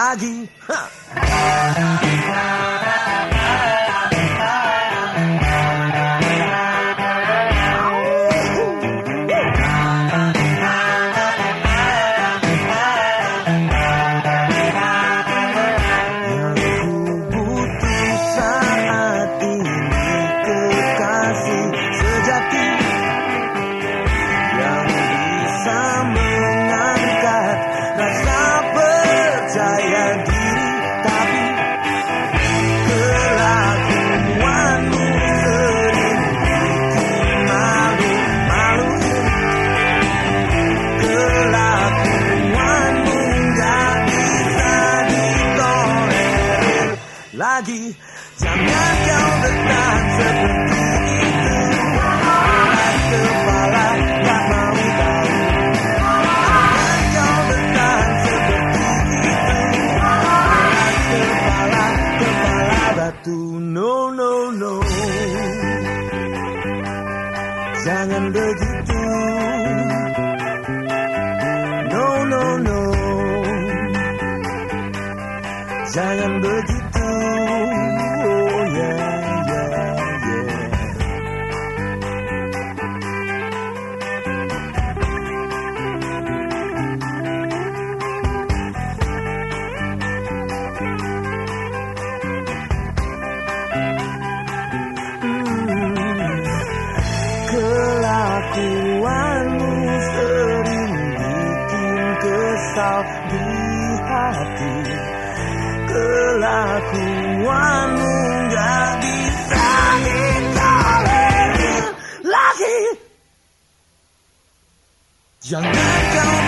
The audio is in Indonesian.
lagi. Ha. Lagi jangan kau bertahan seperti itu kepala mau tahu Jangan kau seperti itu kepala, kepala batu No, no, no Jangan begitu No, no, no Jangan begitu di hati Kelakuanmu gak bisa ditolerir lagi. Jangan kau